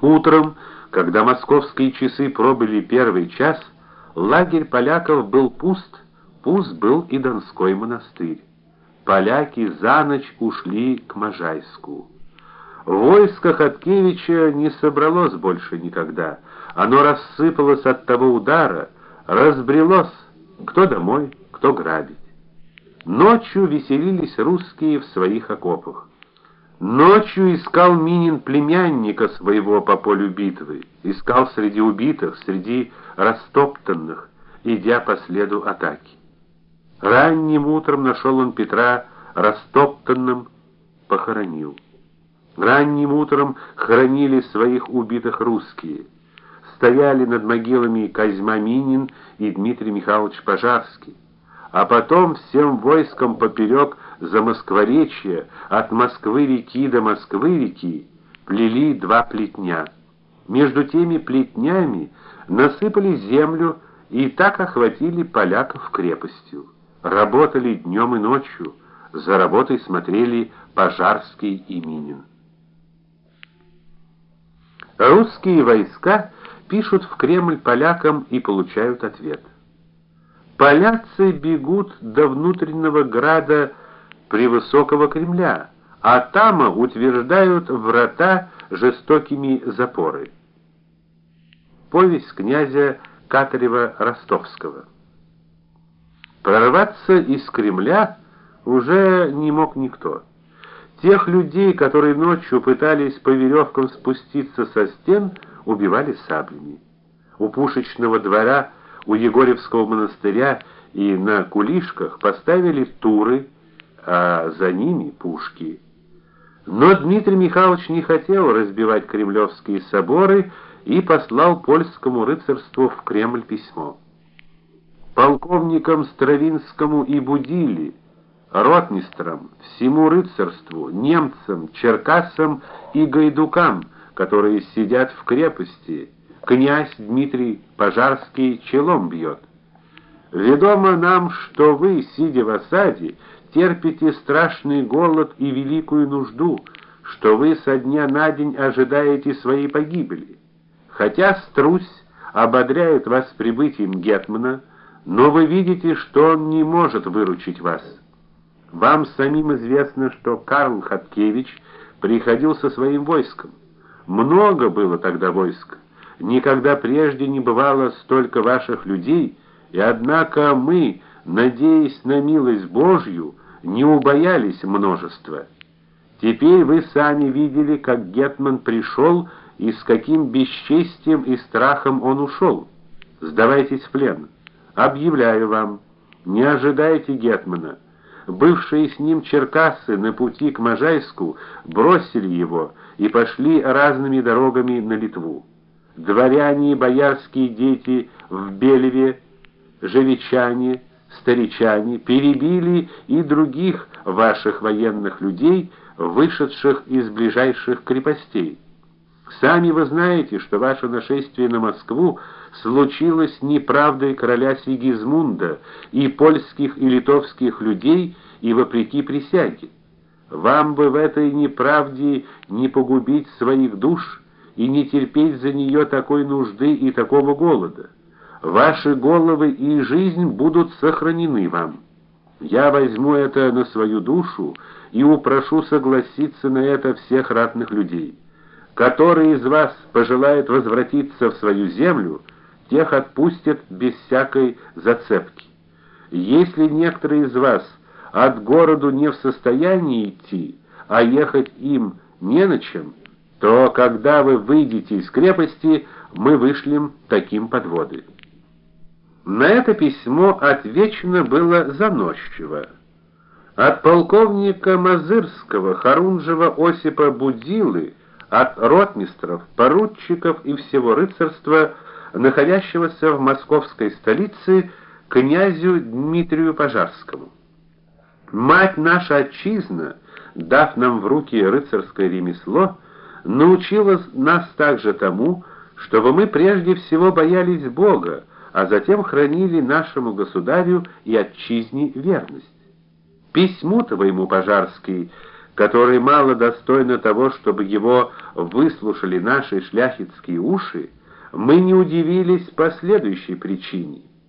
Утром, когда московские часы пробили первый час, лагерь поляков был пуст, пуст был и Донской монастырь. Поляки за ночь ушли к Можайску. Войско Хаткевича не собралось больше никогда. Оно рассыпалось от того удара, разбрелось, кто домой, кто грабить. Ночью веселились русские в своих окопах. Ночью искал Минин племянника своего по полю битвы, искал среди убитых, среди растоптанных, идя по следу атаки. Ранним утром нашел он Петра растоптанным, похоронил. Ранним утром хоронили своих убитых русские. Стояли над могилами Козьма Минин и Дмитрий Михайлович Пожарский. А потом всем войском поперек за Москворечье, от Москвы-реки до Москвы-реки, плели два плетня. Между теми плетнями насыпали землю и так охватили поляков крепостью. Работали днем и ночью, за работой смотрели Пожарский и Минин. Русские войска пишут в Кремль полякам и получают ответ. Поляцы бегут до внутреннего града Превысокого Кремля, а там утверждают врата жестокими запоры. Повесть князя Катарева Ростовского. Прорваться из Кремля уже не мог никто. Тех людей, которые ночью пытались по веревкам спуститься со стен, убивали саблями. У пушечного двора, у Егорьевского монастыря и на кулишках поставили туры, а за ними пушки. Но Дмитрий Михайлович не хотел разбивать кремлевские соборы и послал польскому рыцарству в Кремль письмо. Полковникам Стравинскому и Будили ротмистрам, всему рыцарству, немцам, черкасам и гайдукам, которые сидят в крепости, князь Дмитрий Пожарский челом бьет. Ведомо нам, что вы, сидя в осаде, терпите страшный голод и великую нужду, что вы со дня на день ожидаете своей погибели. Хотя Струсь ободряет вас прибытием гетмана, но вы видите, что он не может выручить вас. Вам самим известно, что Карл Хаткевич приходил со своим войском. Много было тогда войск. Никогда прежде не бывало столько ваших людей, и однако мы, надеясь на милость Божью, не убоялись множества. Теперь вы сами видели, как гетман пришел и с каким бесчестием и страхом он ушел. Сдавайтесь в плен. Объявляю вам, не ожидайте гетмана. Бывшие с ним черкассы на пути к Можайску бросили его и пошли разными дорогами на Литву. Дворяне и боярские дети в Белеве, живичане, старичане перебили и других ваших военных людей, вышедших из ближайших крепостей. Сами вы знаете, что ваше нашествие на Москву случилось неправдой короля Сигизмунда и польских и литовских людей и вопреки присяге. Вам бы в этой неправде не погубить своих душ и не терпеть за нее такой нужды и такого голода. Ваши головы и жизнь будут сохранены вам. Я возьму это на свою душу и упрошу согласиться на это всех ратных людей. Который из вас пожелает возвратиться в свою землю, тех отпустят без всякой зацепки. Если некоторые из вас от городу не в состоянии идти, а ехать им не на чем, то когда вы выйдете из крепости, мы вышлем таким подводы. На это письмо отвечено было заносчиво. От полковника Мазырского, Харунжева Осипа Будилы, от ротмистров, поручиков и всего рыцарства находящегося в московской столице князю Дмитрию Пожарскому. Мать наша отчизна, дав нам в руки рыцарское ремесло, научила нас также тому, чтобы мы прежде всего боялись Бога, а затем хранили нашему государю и отчизне верность. Письму твоему, Пожарский, который мало достойно того, чтобы его выслушали наши шляхетские уши, мы не удивились по следующей причине.